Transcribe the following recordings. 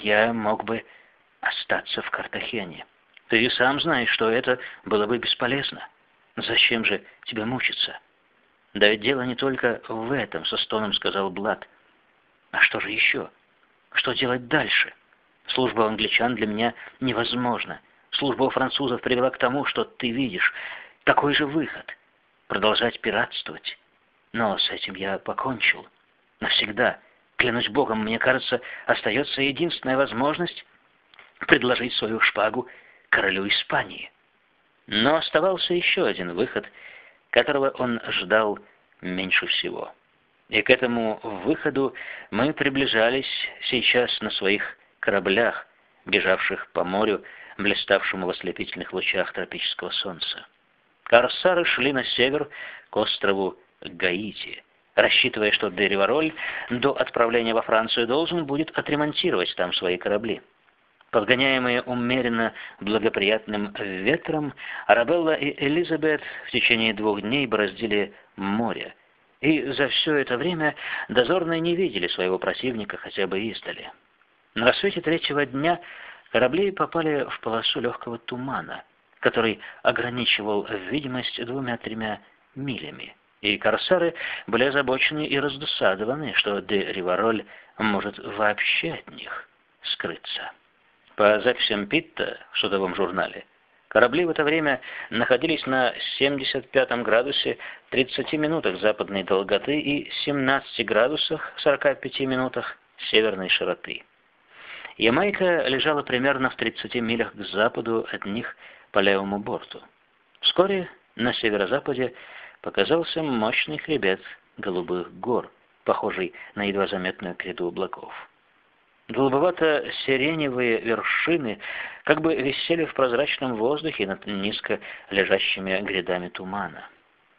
я мог бы остаться в Картахене. Ты сам знаешь, что это было бы бесполезно. Зачем же тебе мучиться? Да ведь дело не только в этом, со стоном сказал Блад. А что же еще? Что делать дальше? Служба англичан для меня невозможна. Служба у французов привела к тому, что ты видишь. Такой же выход. Продолжать пиратствовать. Но с этим я покончил. Навсегда. Клянусь Богом, мне кажется, остается единственная возможность предложить свою шпагу королю Испании. Но оставался еще один выход, которого он ждал меньше всего. И к этому выходу мы приближались сейчас на своих кораблях, бежавших по морю, блиставшему в ослепительных лучах тропического солнца. Корсары шли на север к острову Гаити, рассчитывая, что де Ривароль до отправления во Францию должен будет отремонтировать там свои корабли. Подгоняемые умеренно благоприятным ветром, Арабелла и Элизабет в течение двух дней бороздили море, и за все это время дозорные не видели своего противника хотя бы издали. На рассвете третьего дня корабли попали в полосу легкого тумана, который ограничивал видимость двумя-тремя милями, и корсары были озабочены и раздосадованы, что де Ривароль может вообще от них скрыться. По записям Питта в судовом журнале, корабли в это время находились на 75 градусе 30 минутах западной долготы и 17 градусах 45 минутах северной широты. Ямайка лежала примерно в 30 милях к западу от них по левому борту. Вскоре на северо-западе показался мощный хребет голубых гор, похожий на едва заметную гряду облаков. Голубовато-сиреневые вершины как бы висели в прозрачном воздухе над низко лежащими грядами тумана.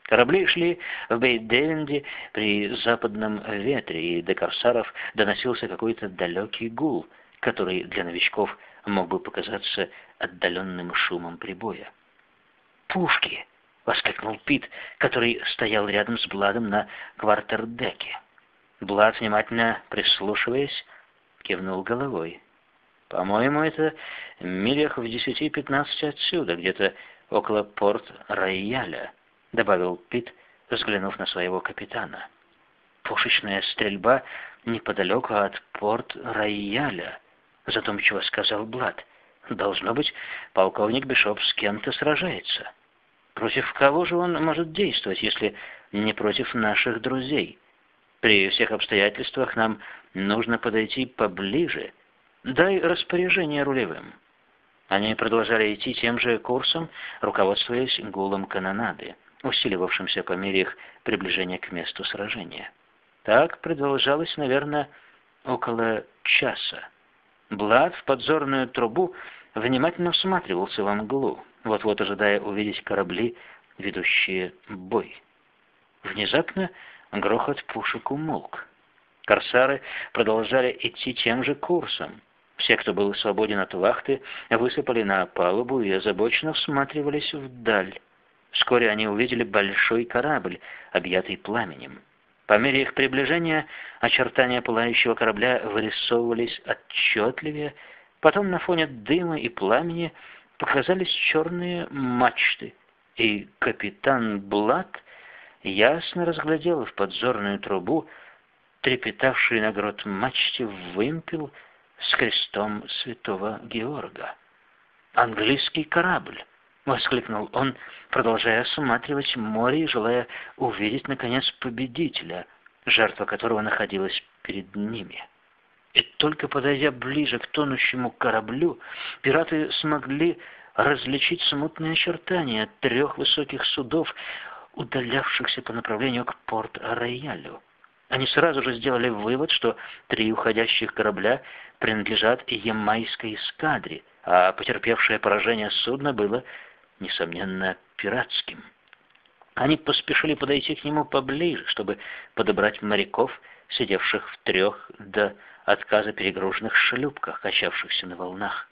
Корабли шли в бейдевинде при западном ветре, и до корсаров доносился какой-то далекий гул — который для новичков мог бы показаться отдаленным шумом прибоя. «Пушки!» — воскликнул Пит, который стоял рядом с Бладом на квартердеке. Блад, внимательно прислушиваясь, кивнул головой. «По-моему, это милях в десяти-пятнадцати отсюда, где-то около порт-Рояля», — добавил Пит, взглянув на своего капитана. «Пушечная стрельба неподалеку от порт-Рояля», задумчиво сказал Блад. Должно быть, полковник Бишоп с кем-то сражается. Против кого же он может действовать, если не против наших друзей? При всех обстоятельствах нам нужно подойти поближе. Дай распоряжение рулевым. Они продолжали идти тем же курсом, руководствуясь гулом канонады, усиливавшимся по мере их приближения к месту сражения. Так продолжалось, наверное, около часа. Блад в подзорную трубу внимательно всматривался во мглу, вот-вот ожидая увидеть корабли, ведущие бой. Внезапно грохот пушек умолк. Корсары продолжали идти тем же курсом. Все, кто был свободен от вахты, высыпали на палубу и озабоченно всматривались вдаль. Вскоре они увидели большой корабль, объятый пламенем. По мере их приближения очертания пылающего корабля вырисовывались отчетливее, потом на фоне дыма и пламени показались черные мачты, и капитан Блад ясно разглядел в подзорную трубу трепетавший на грот мачте вымпел с крестом святого Георга. Английский корабль. — воскликнул он, продолжая осматривать море и желая увидеть, наконец, победителя, жертва которого находилась перед ними. И только подойдя ближе к тонущему кораблю, пираты смогли различить смутные очертания трех высоких судов, удалявшихся по направлению к порт-роялю. Они сразу же сделали вывод, что три уходящих корабля принадлежат ямайской эскадре, а потерпевшее поражение судно было несомненно, пиратским. Они поспешили подойти к нему поближе, чтобы подобрать моряков, сидевших в трех до отказа перегруженных шлюпках, качавшихся на волнах.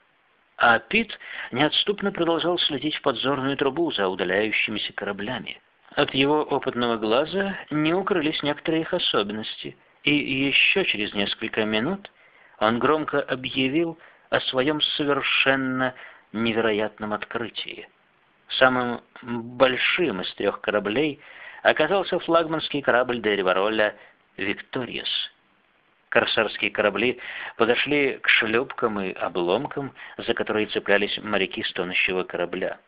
А Пит неотступно продолжал следить в подзорную трубу за удаляющимися кораблями. От его опытного глаза не укрылись некоторые их особенности, и еще через несколько минут он громко объявил о своем совершенно невероятном открытии. Самым большим из трех кораблей оказался флагманский корабль де Ривароля «Викториес». Корсарские корабли подошли к шлюпкам и обломкам, за которые цеплялись моряки с тонущего корабля.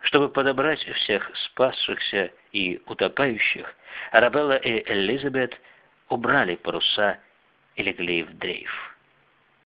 Чтобы подобрать всех спасшихся и утопающих, Арабелла и Элизабет убрали паруса и легли в дрейф.